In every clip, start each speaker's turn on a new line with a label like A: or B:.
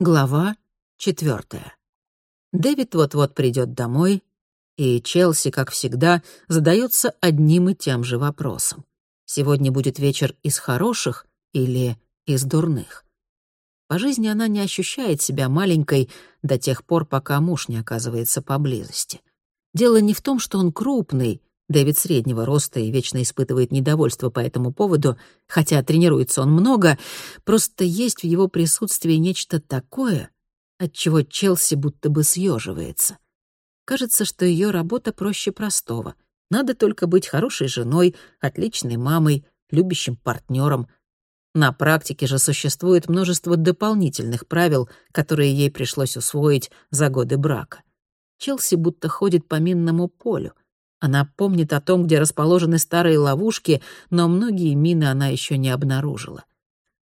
A: Глава четвертая. Дэвид вот-вот придет домой, и Челси, как всегда, задается одним и тем же вопросом. Сегодня будет вечер из хороших или из дурных? По жизни она не ощущает себя маленькой до тех пор, пока муж не оказывается поблизости. Дело не в том, что он крупный, Дэвид среднего роста и вечно испытывает недовольство по этому поводу, хотя тренируется он много, просто есть в его присутствии нечто такое, от чего Челси будто бы съеживается. Кажется, что ее работа проще простого. Надо только быть хорошей женой, отличной мамой, любящим партнером. На практике же существует множество дополнительных правил, которые ей пришлось усвоить за годы брака. Челси будто ходит по минному полю — она помнит о том, где расположены старые ловушки, но многие мины она еще не обнаружила.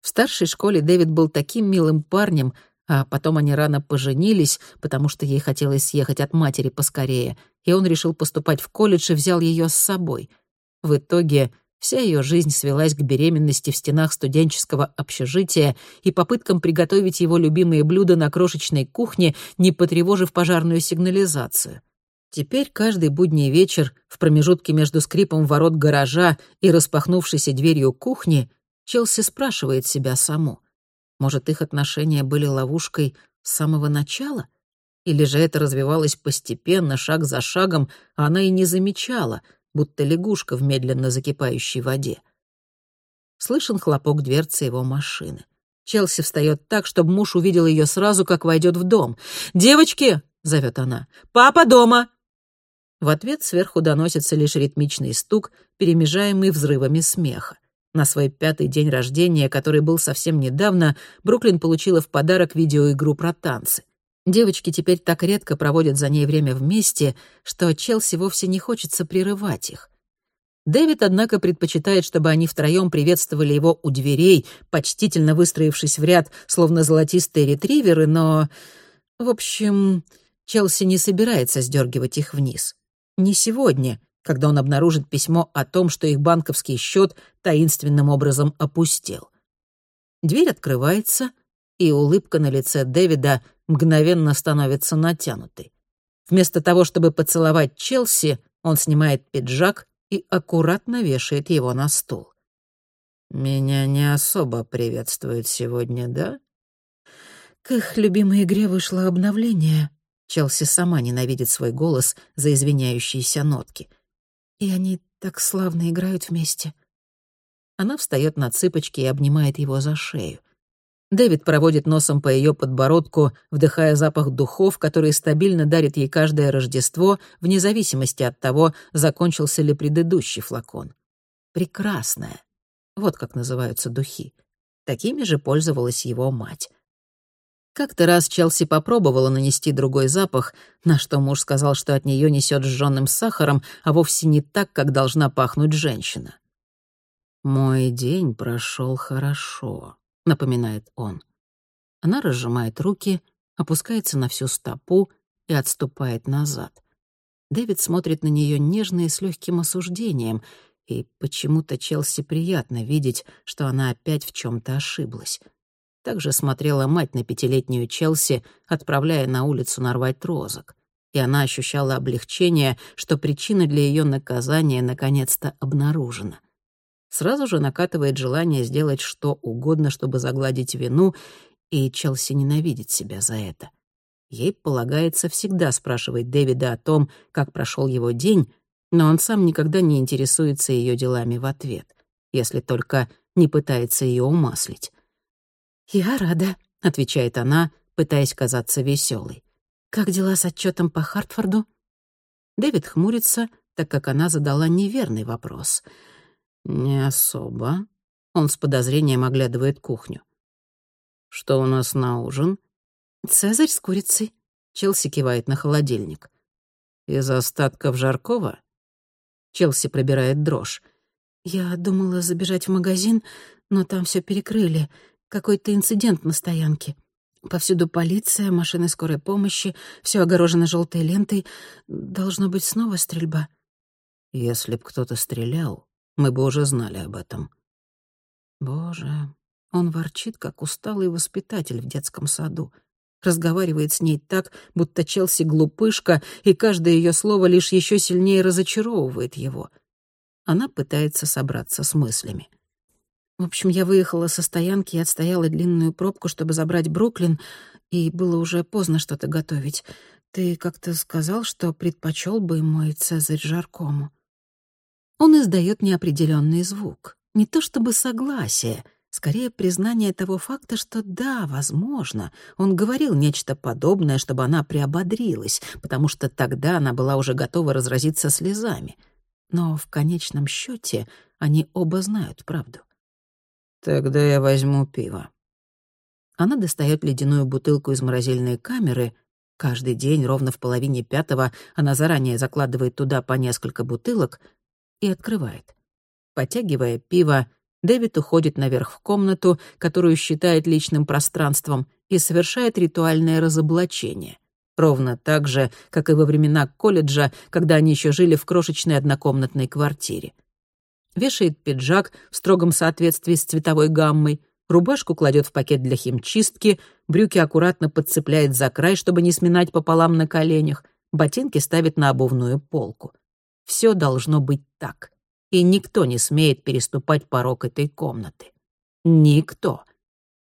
A: В старшей школе Дэвид был таким милым парнем, а потом они рано поженились, потому что ей хотелось съехать от матери поскорее, и он решил поступать в колледж и взял ее с собой. В итоге вся ее жизнь свелась к беременности в стенах студенческого общежития и попыткам приготовить его любимые блюда на крошечной кухне, не потревожив пожарную сигнализацию. Теперь каждый будний вечер в промежутке между скрипом ворот гаража и распахнувшейся дверью кухни Челси спрашивает себя саму. Может, их отношения были ловушкой с самого начала? Или же это развивалось постепенно, шаг за шагом, а она и не замечала, будто лягушка в медленно закипающей воде? Слышен хлопок дверцы его машины. Челси встает так, чтобы муж увидел ее сразу, как войдет в дом. «Девочки!» — зовет она. «Папа дома!» В ответ сверху доносится лишь ритмичный стук, перемежаемый взрывами смеха. На свой пятый день рождения, который был совсем недавно, Бруклин получила в подарок видеоигру про танцы. Девочки теперь так редко проводят за ней время вместе, что Челси вовсе не хочется прерывать их. Дэвид, однако, предпочитает, чтобы они втроем приветствовали его у дверей, почтительно выстроившись в ряд, словно золотистые ретриверы, но... В общем, Челси не собирается сдергивать их вниз. Не сегодня, когда он обнаружит письмо о том, что их банковский счет таинственным образом опустел. Дверь открывается, и улыбка на лице Дэвида мгновенно становится натянутой. Вместо того, чтобы поцеловать Челси, он снимает пиджак и аккуратно вешает его на стул. «Меня не особо приветствуют сегодня, да?» К их любимой игре вышло обновление, Челси сама ненавидит свой голос за извиняющиеся нотки. И они так славно играют вместе. Она встает на цыпочки и обнимает его за шею. Дэвид проводит носом по ее подбородку, вдыхая запах духов, который стабильно дарит ей каждое Рождество, вне зависимости от того, закончился ли предыдущий флакон. Прекрасная. Вот как называются духи. Такими же пользовалась его мать. Как-то раз Челси попробовала нанести другой запах, на что муж сказал, что от нее несет сжёным сахаром, а вовсе не так, как должна пахнуть женщина. «Мой день прошел хорошо», — напоминает он. Она разжимает руки, опускается на всю стопу и отступает назад. Дэвид смотрит на нее нежно и с легким осуждением, и почему-то Челси приятно видеть, что она опять в чем то ошиблась. Также смотрела мать на пятилетнюю Челси, отправляя на улицу нарвать розок. И она ощущала облегчение, что причина для ее наказания наконец-то обнаружена. Сразу же накатывает желание сделать что угодно, чтобы загладить вину, и Челси ненавидит себя за это. Ей полагается всегда спрашивать Дэвида о том, как прошел его день, но он сам никогда не интересуется ее делами в ответ, если только не пытается ее умаслить. «Я рада», — отвечает она, пытаясь казаться веселой. «Как дела с отчетом по Хартфорду?» Дэвид хмурится, так как она задала неверный вопрос. «Не особо». Он с подозрением оглядывает кухню. «Что у нас на ужин?» «Цезарь с курицей», — Челси кивает на холодильник. «Из остатков жаркого?» Челси пробирает дрожь. «Я думала забежать в магазин, но там все перекрыли. Какой-то инцидент на стоянке. Повсюду полиция, машины скорой помощи, все огорожено желтой лентой. Должно быть снова стрельба. Если б кто-то стрелял, мы бы уже знали об этом. Боже, он ворчит, как усталый воспитатель в детском саду. разговаривает с ней так, будто Челси глупышка, и каждое ее слово лишь еще сильнее разочаровывает его. Она пытается собраться с мыслями. В общем, я выехала со стоянки и отстояла длинную пробку, чтобы забрать Бруклин, и было уже поздно что-то готовить. Ты как-то сказал, что предпочел бы мой Цезарь жаркому. Он издает неопределенный звук. Не то чтобы согласие, скорее признание того факта, что да, возможно, он говорил нечто подобное, чтобы она приободрилась, потому что тогда она была уже готова разразиться слезами. Но в конечном счете они оба знают правду.
B: «Тогда я возьму пиво».
A: Она достает ледяную бутылку из морозильной камеры — Каждый день ровно в половине пятого она заранее закладывает туда по несколько бутылок и открывает. Потягивая пиво, Дэвид уходит наверх в комнату, которую считает личным пространством, и совершает ритуальное разоблачение. Ровно так же, как и во времена колледжа, когда они еще жили в крошечной однокомнатной квартире. Вешает пиджак в строгом соответствии с цветовой гаммой, рубашку кладет в пакет для химчистки, брюки аккуратно подцепляет за край, чтобы не сминать пополам на коленях, ботинки ставит на обувную полку. Все должно быть так, и никто не смеет переступать порог этой комнаты. Никто.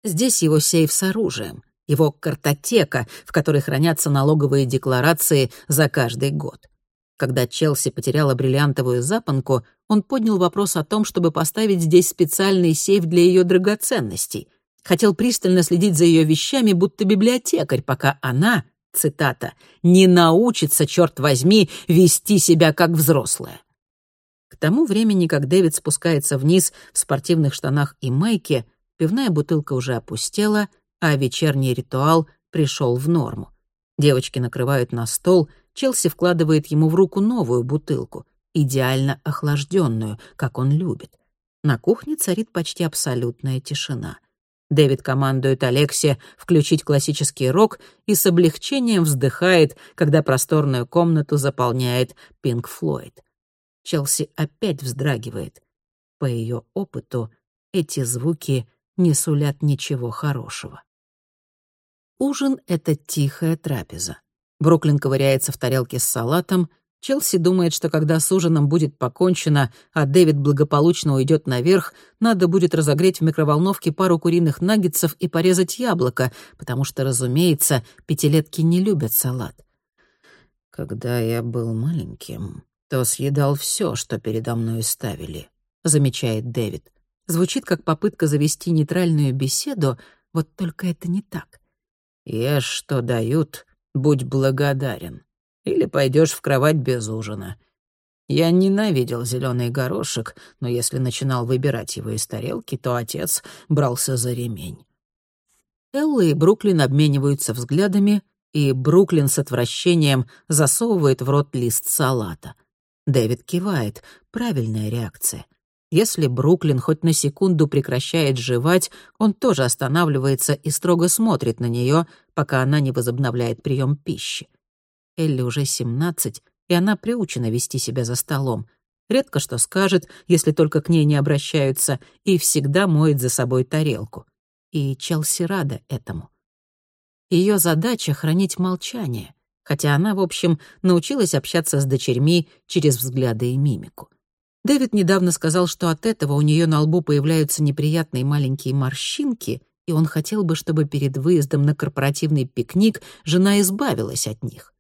A: Здесь его сейф с оружием, его картотека, в которой хранятся налоговые декларации за каждый год. Когда Челси потеряла бриллиантовую запонку, он поднял вопрос о том, чтобы поставить здесь специальный сейф для ее драгоценностей. Хотел пристально следить за ее вещами, будто библиотекарь, пока она, цитата, «не научится, черт возьми, вести себя как взрослая». К тому времени, как Дэвид спускается вниз в спортивных штанах и майке, пивная бутылка уже опустела, а вечерний ритуал пришел в норму. Девочки накрывают на стол, Челси вкладывает ему в руку новую бутылку, идеально охлажденную, как он любит. На кухне царит почти абсолютная тишина. Дэвид командует Алексе включить классический рок и с облегчением вздыхает, когда просторную комнату заполняет Пинк Флойд. Челси опять вздрагивает. По ее опыту, эти звуки не сулят ничего хорошего. Ужин — это тихая трапеза. Бруклин ковыряется в тарелке с салатом. Челси думает, что когда с ужином будет покончено, а Дэвид благополучно уйдет наверх, надо будет разогреть в микроволновке пару куриных наггетсов и порезать яблоко, потому что, разумеется, пятилетки не любят салат.
B: «Когда я был маленьким, то съедал все, что передо мной ставили», — замечает Дэвид.
A: Звучит как попытка завести нейтральную беседу, вот только это не так.
B: Ешь, что дают, будь благодарен. Или пойдешь в кровать без ужина. Я ненавидел зеленый горошек, но если начинал выбирать его из тарелки, то отец брался за ремень.
A: Элла и Бруклин обмениваются взглядами, и Бруклин с отвращением засовывает в рот лист салата. Дэвид кивает. Правильная реакция. Если Бруклин хоть на секунду прекращает жевать, он тоже останавливается и строго смотрит на нее, пока она не возобновляет прием пищи. Элли уже 17, и она приучена вести себя за столом. Редко что скажет, если только к ней не обращаются, и всегда моет за собой тарелку. И Челси рада этому. Ее задача — хранить молчание, хотя она, в общем, научилась общаться с дочерьми через взгляды и мимику. Дэвид недавно сказал, что от этого у нее на лбу появляются неприятные маленькие морщинки, и он хотел бы, чтобы перед выездом на корпоративный пикник жена избавилась от них.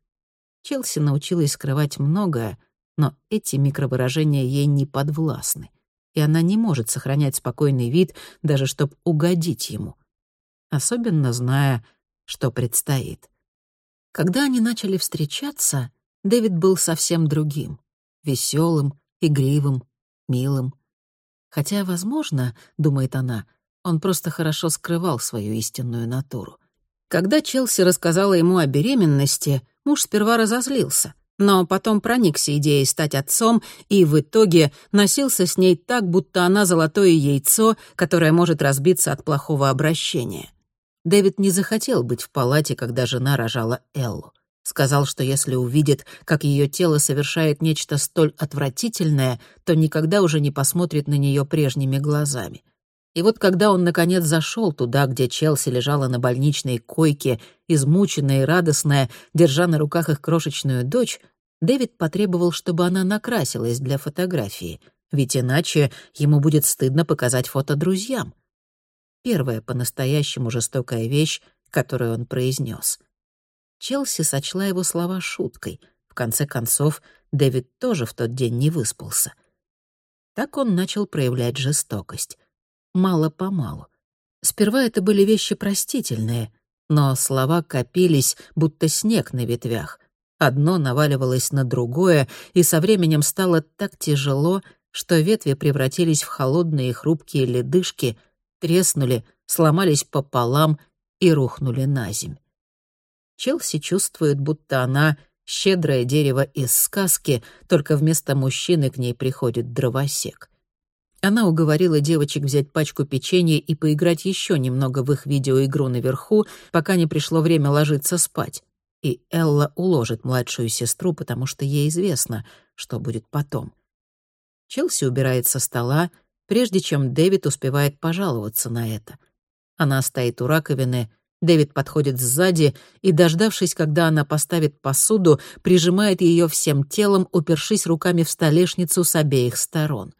A: Челси научилась скрывать многое, но эти микровыражения ей не подвластны, и она не может сохранять спокойный вид, даже чтобы угодить ему, особенно зная, что предстоит. Когда они начали встречаться, Дэвид был совсем другим, веселым, игривым, милым. Хотя, возможно, думает она, он просто хорошо скрывал свою истинную натуру. Когда Челси рассказала ему о беременности, муж сперва разозлился, но потом проникся идеей стать отцом и в итоге носился с ней так, будто она золотое яйцо, которое может разбиться от плохого обращения. Дэвид не захотел быть в палате, когда жена рожала Эллу. Сказал, что если увидит, как ее тело совершает нечто столь отвратительное, то никогда уже не посмотрит на нее прежними глазами. И вот когда он, наконец, зашел туда, где Челси лежала на больничной койке, измученная и радостная, держа на руках их крошечную дочь, Дэвид потребовал, чтобы она накрасилась для фотографии, ведь иначе ему будет стыдно показать фото друзьям. Первая по-настоящему жестокая вещь, которую он произнес. Челси сочла его слова шуткой. В конце концов, Дэвид тоже в тот день не выспался. Так он начал проявлять жестокость мало-помалу. Сперва это были вещи простительные, но слова копились, будто снег на ветвях. Одно наваливалось на другое, и со временем стало так тяжело, что ветви превратились в холодные хрупкие ледышки, треснули, сломались пополам и рухнули на земь. Челси чувствует, будто она — щедрое дерево из сказки, только вместо мужчины к ней приходит дровосек. Она уговорила девочек взять пачку печенья и поиграть еще немного в их видеоигру наверху, пока не пришло время ложиться спать. И Элла уложит младшую сестру, потому что ей известно, что будет потом. Челси убирает со стола, прежде чем Дэвид успевает пожаловаться на это. Она стоит у раковины, Дэвид подходит сзади и, дождавшись, когда она поставит посуду, прижимает ее всем телом, упершись руками в столешницу с обеих сторон.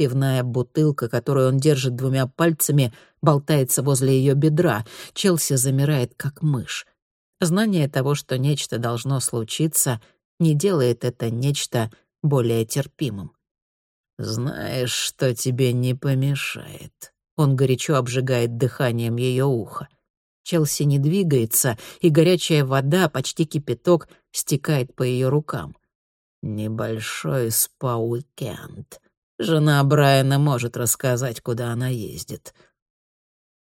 A: Пивная бутылка, которую он держит двумя пальцами, болтается возле ее бедра. Челси замирает, как мышь. Знание того, что нечто должно случиться, не делает это нечто более терпимым. «Знаешь, что тебе не помешает?» Он горячо обжигает дыханием ее ухо. Челси не двигается, и горячая вода, почти кипяток, стекает по ее рукам. «Небольшой спа-уикенд. Жена Брайана может рассказать, куда она ездит.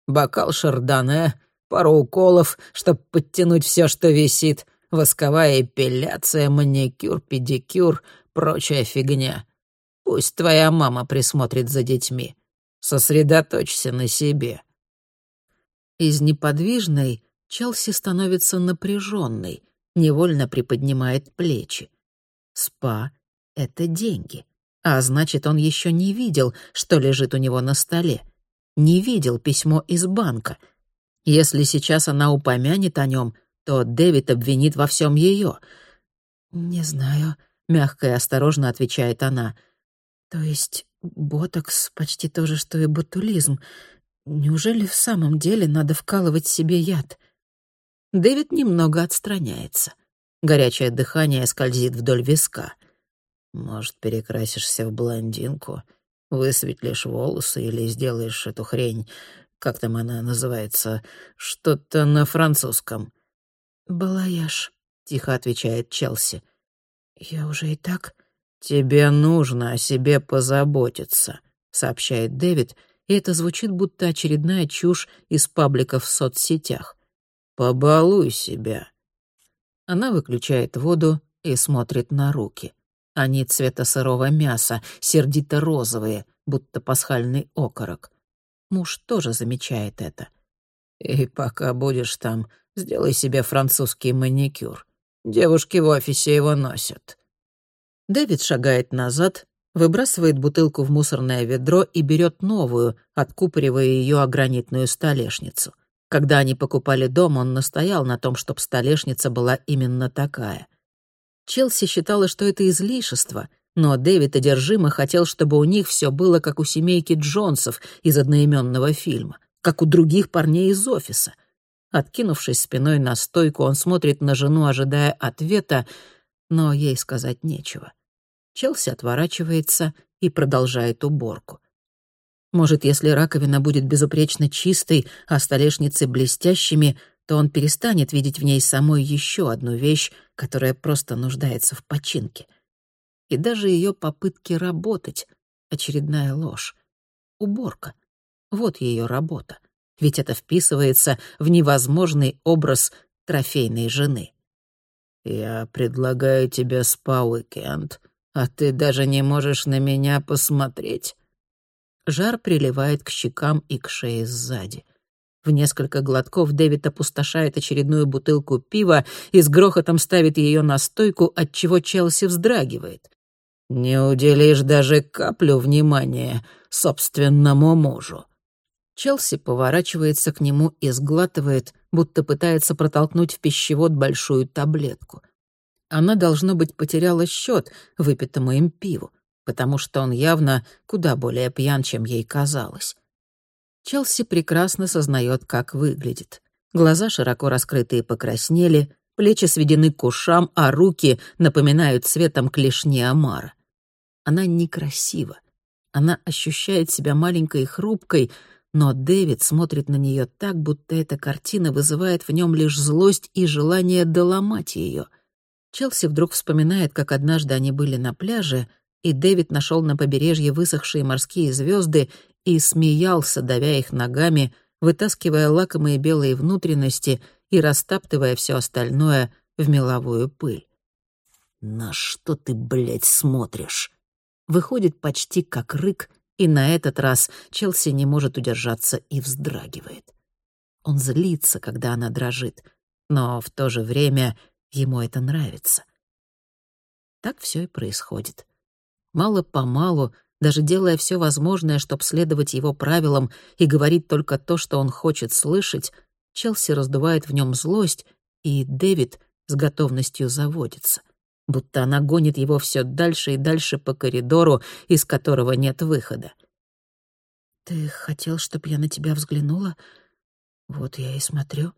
A: Бокал шардоне, пару уколов, чтобы подтянуть все, что висит, восковая эпиляция, маникюр, педикюр, прочая фигня. Пусть твоя мама присмотрит за детьми. Сосредоточься на себе. Из неподвижной Челси становится напряженной, невольно приподнимает плечи. Спа — это деньги. А значит, он еще не видел, что лежит у него на столе. Не видел письмо из банка. Если сейчас она упомянет о нем, то Дэвид обвинит во всем ее. «Не знаю», — мягко и осторожно отвечает она. «То есть ботокс почти то же, что и ботулизм. Неужели в самом деле надо вкалывать себе яд?» Дэвид немного отстраняется. Горячее дыхание скользит вдоль виска — может, перекрасишься в блондинку, высветлишь волосы или сделаешь эту хрень, как там она называется, что-то на французском. «Балаяж», — тихо отвечает Челси. «Я уже и так...» «Тебе нужно о себе позаботиться», — сообщает Дэвид, и это звучит будто очередная чушь из пабликов в соцсетях. «Побалуй себя». Она выключает воду и смотрит на руки. Они цвета сырого мяса, сердито-розовые, будто пасхальный окорок. Муж тоже замечает это. «И пока будешь там, сделай себе французский маникюр. Девушки в офисе его носят». Дэвид шагает назад, выбрасывает бутылку в мусорное ведро и берет новую, откупоривая ее о гранитную столешницу. Когда они покупали дом, он настоял на том, чтобы столешница была именно такая — Челси считала, что это излишество, но Дэвид одержимо хотел, чтобы у них все было как у семейки Джонсов из одноименного фильма, как у других парней из офиса. Откинувшись спиной на стойку, он смотрит на жену, ожидая ответа, но ей сказать нечего. Челси отворачивается и продолжает уборку. Может, если раковина будет безупречно чистой, а столешницы блестящими, то он перестанет видеть в ней самой еще одну вещь, которая просто нуждается в починке. И даже ее попытки работать — очередная ложь. Уборка. Вот ее работа. Ведь это вписывается в невозможный образ трофейной жены. «Я предлагаю тебе спа-уикенд, а ты даже не можешь на меня посмотреть». Жар приливает к щекам и к шее сзади — в несколько глотков Дэвид опустошает очередную бутылку пива и с грохотом ставит ее на стойку, от чего Челси вздрагивает. «Не уделишь даже каплю внимания собственному мужу». Челси поворачивается к нему и сглатывает, будто пытается протолкнуть в пищевод большую таблетку. Она, должно быть, потеряла счет выпитому им пиву, потому что он явно куда более пьян, чем ей казалось. Челси прекрасно сознает, как выглядит. Глаза широко раскрытые покраснели, плечи сведены к ушам, а руки напоминают цветом клешни омара. Она некрасива. Она ощущает себя маленькой и хрупкой, но Дэвид смотрит на нее так, будто эта картина вызывает в нем лишь злость и желание доломать ее. Челси вдруг вспоминает, как однажды они были на пляже, и Дэвид нашел на побережье высохшие морские звезды и смеялся, давя их ногами, вытаскивая лакомые белые внутренности и растаптывая все остальное в меловую пыль. «На что ты, блядь, смотришь?» Выходит почти как рык, и на этот раз Челси не может удержаться и вздрагивает. Он злится, когда она дрожит, но в то же время ему это нравится. Так все и происходит. Мало-помалу, даже делая все возможное, чтобы следовать его правилам и говорить только то, что он хочет слышать, Челси раздувает в нем злость, и Дэвид с готовностью заводится, будто она гонит его все дальше и дальше по коридору, из которого нет выхода. «Ты хотел, чтобы я на тебя взглянула? Вот я и смотрю».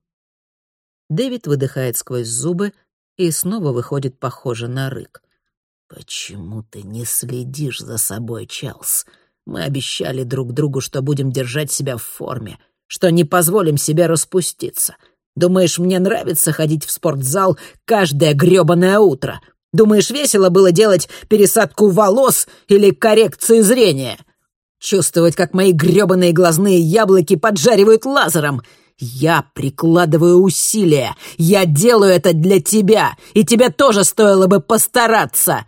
A: Дэвид выдыхает сквозь зубы и снова выходит похоже на рык. «Почему ты не следишь за собой, Чарльз? Мы обещали друг другу, что будем держать себя в форме, что не позволим себе распуститься. Думаешь, мне нравится ходить в спортзал каждое грёбаное утро? Думаешь, весело было делать пересадку волос или коррекцию зрения? Чувствовать, как мои грёбаные глазные яблоки поджаривают лазером. Я прикладываю усилия. Я делаю это для тебя, и тебе тоже стоило бы постараться.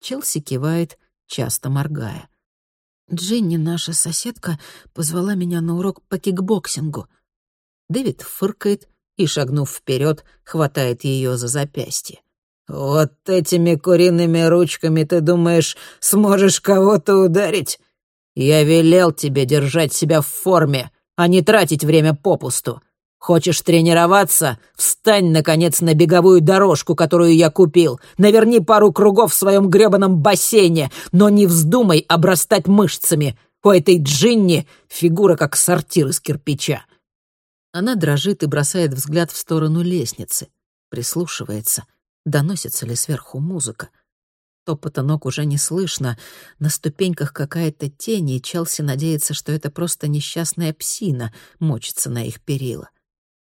A: Челси кивает, часто моргая. Джинни, наша соседка, позвала меня на урок по кикбоксингу. Дэвид фыркает и, шагнув вперед, хватает ее за запястье. «Вот этими куриными ручками, ты думаешь, сможешь кого-то ударить? Я велел тебе держать себя в форме, а не тратить время попусту. Хочешь тренироваться? Встань, наконец, на беговую дорожку, которую я купил. Наверни пару кругов в своем гребаном бассейне, но не вздумай обрастать мышцами. У этой Джинни фигура как сортир из кирпича. Она дрожит и бросает взгляд в сторону лестницы. Прислушивается, доносится ли сверху музыка. Топота ног уже не слышно. На ступеньках какая-то тень, и Челси надеется, что это просто несчастная псина мочится на их перила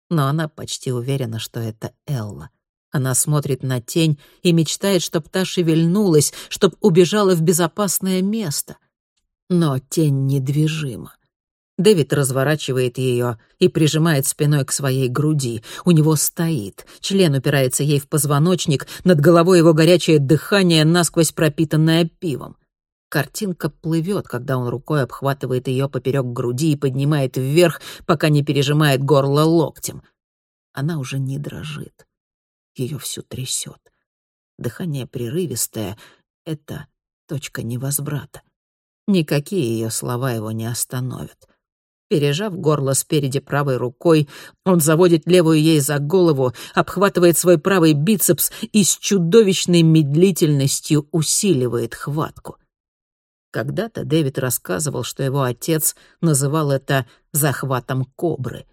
A: но она почти уверена, что это Элла. Она смотрит на тень и мечтает, чтоб та шевельнулась, чтоб убежала в безопасное место. Но тень недвижима. Дэвид разворачивает ее и прижимает спиной к своей груди. У него стоит. Член упирается ей в позвоночник, над головой его горячее дыхание, насквозь пропитанное пивом. Картинка плывет, когда он рукой обхватывает ее поперек груди и поднимает вверх, пока не пережимает горло локтем. Она уже не дрожит. Ее всю трясет. Дыхание прерывистое — это точка невозврата. Никакие ее слова его не остановят. Пережав горло спереди правой рукой, он заводит левую ей за голову, обхватывает свой правый бицепс и с чудовищной медлительностью усиливает хватку. Когда-то Дэвид рассказывал, что его отец называл это «захватом кобры».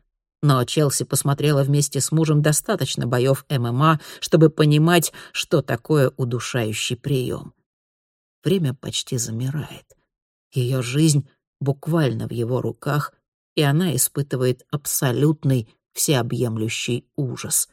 A: Но Челси посмотрела вместе с мужем достаточно боев ММА, чтобы понимать, что такое удушающий прием. Время почти замирает. Ее жизнь буквально в его руках, и она испытывает абсолютный всеобъемлющий ужас.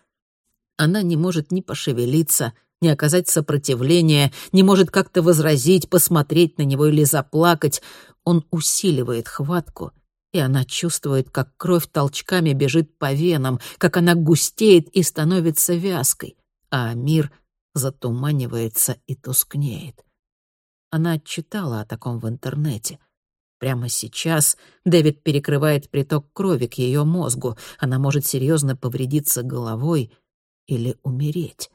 A: Она не может ни пошевелиться, не оказать сопротивления, не может как-то возразить, посмотреть на него или заплакать. Он усиливает хватку, и она чувствует, как кровь толчками бежит по венам, как она густеет и становится вязкой, а мир затуманивается и тускнеет. Она читала о таком в интернете. Прямо сейчас Дэвид перекрывает приток крови к ее мозгу. Она может серьезно повредиться головой или умереть.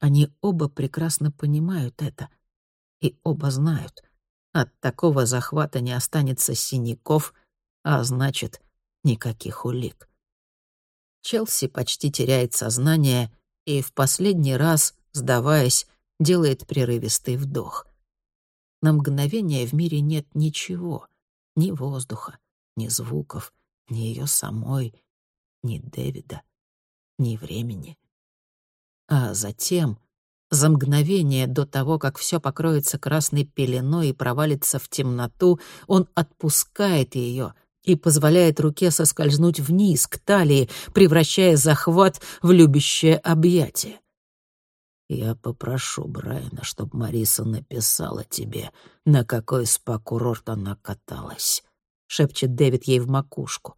A: Они оба прекрасно понимают это. И оба знают. От такого захвата не останется синяков, а значит, никаких улик. Челси почти теряет сознание и в последний раз, сдаваясь, делает прерывистый вдох. На мгновение в мире нет ничего, ни воздуха, ни звуков, ни ее самой, ни Дэвида, ни времени. А затем, за мгновение до того, как все покроется красной пеленой и провалится в темноту, он отпускает ее и позволяет руке соскользнуть вниз, к талии, превращая захват в любящее объятие. «Я попрошу Брайана, чтобы Мариса написала тебе, на какой спа-курорт она каталась», — шепчет Дэвид ей в макушку.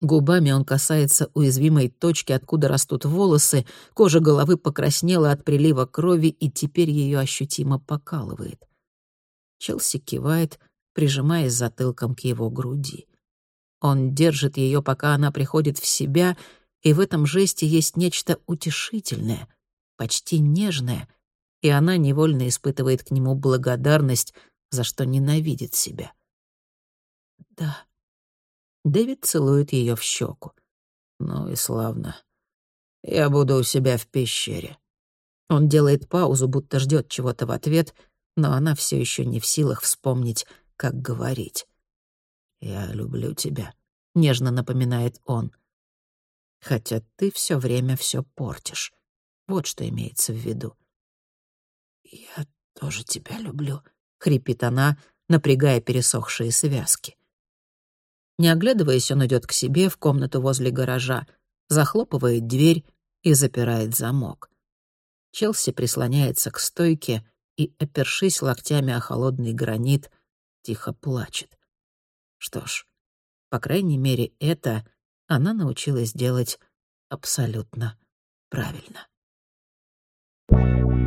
A: Губами он касается уязвимой точки, откуда растут волосы, кожа головы покраснела от прилива крови и теперь ее ощутимо покалывает. Челси кивает, прижимаясь затылком к его груди. Он держит ее, пока она приходит в себя, и в этом жесте есть нечто утешительное, почти нежное, и она невольно испытывает к нему благодарность, за что ненавидит себя. «Да», Дэвид целует ее в щеку. «Ну и славно. Я буду у себя в пещере». Он делает паузу, будто ждет чего-то в ответ, но она все еще не в силах вспомнить, как говорить. «Я люблю тебя», — нежно напоминает он. «Хотя ты все время все портишь. Вот что имеется в виду». «Я тоже тебя люблю», — хрипит она, напрягая пересохшие связки. Не оглядываясь, он идет к себе в комнату возле гаража, захлопывает дверь и запирает замок. Челси прислоняется к стойке и, опершись локтями о холодный гранит, тихо плачет. Что ж, по крайней мере, это она научилась делать абсолютно правильно. Thank you.